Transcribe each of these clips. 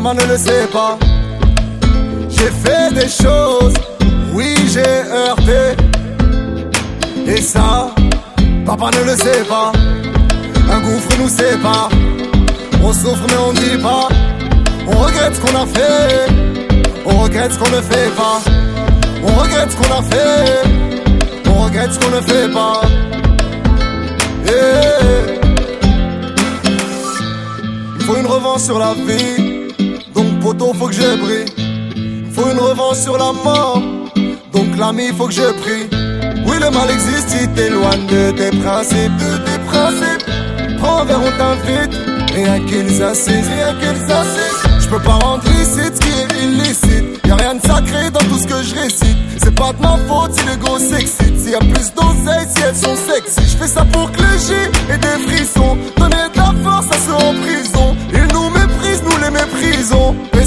maman ne le sait pas. J'ai fait des choses, oui j'ai heurté. Et ça, papa ne le sait pas. Un gouffre nous sépare. On souffre mais on dit pas. On regrette ce qu'on a fait. On regrette ce qu'on ne fait pas. On regrette ce qu'on a fait. On regrette ce qu'on ne fait pas. Yeah. Il faut une revanche sur la vie. Faut que je brille. Il faut une revanche sur la mort. Donc l'ami faut que je prie. Oui le mal existe, il t'éloigne de tes principes, de tes principes. Prends un verre, on. Rien qu'ils assisent, rien qu'ils assisent. Je peux pas rendre licite ce qui est illicite. Y'a rien de sacré dans tout ce que je récite. C'est pas de ma faute si le go s'excite. S'il y a plus d'oseille, si elles sont sexy. Je fais ça pour que les et des frissons.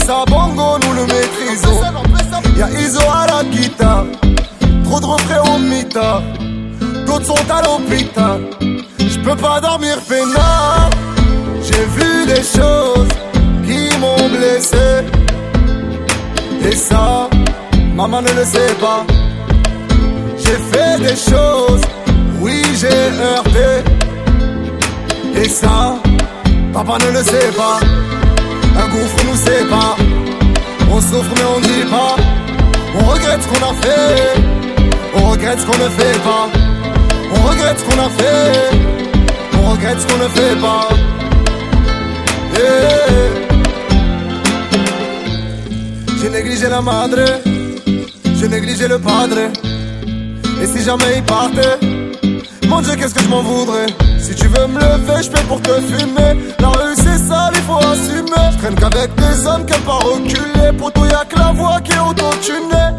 Ça bongo, nous le maîtrisons. Y'a Iso à la guitare. Trop de refrains au mita. D'autres sont à l'hôpital. Je peux pas dormir peinard. J'ai vu des choses qui m'ont blessé. Et ça, maman ne le sait pas. J'ai fait des choses, oui j'ai heurté. Et ça, papa ne le sait pas. Un gouffre nous sépare. On souffre mais on dit pas. On regrette ce qu'on a fait. On regrette ce qu'on ne fait pas. On regrette ce qu'on a fait. On regrette ce qu'on ne fait pas. Yeah. J'ai négligé la madre, j'ai négligé le padre. Et si jamais il partait, mon Dieu, qu'est-ce que je m'en voudrais? Si tu veux me lever, je paie pour te fumer. La rue c'est sale, il faut assumer. Je traîne qu'avec des hommes aiment pas reculer. Poto, y'a que la voix qui est auto-tunée.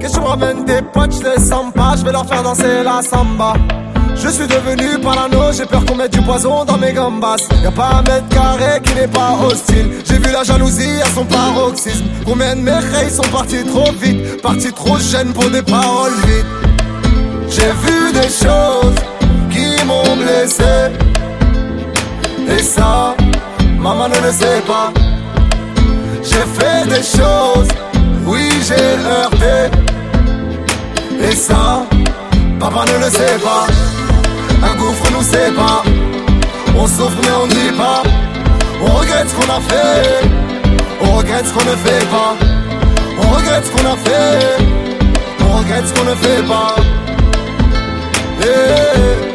Qu'est-ce que tu me ramènes tes potes, je les sens pas. Je vais leur faire danser la samba. Je suis devenu parano, j'ai peur qu'on mette du poison dans mes gambas. Y'a pas un mètre carré qui n'est pas hostile. J'ai vu la jalousie à son paroxysme. Combien de mes sont partis trop vite, partis trop jeunes pour des paroles vides. J'ai vu des choses maman ne le sait pas. J'ai fait des choses, oui j'ai heurté. Et ça, papa ne le sait pas. Un gouffre nous sépare. On souffre mais on dit pas. On regrette ce qu'on a fait. On regrette ce qu'on ne fait pas. On regrette ce qu'on a fait. On regrette ce qu'on ne fait pas. Yeah.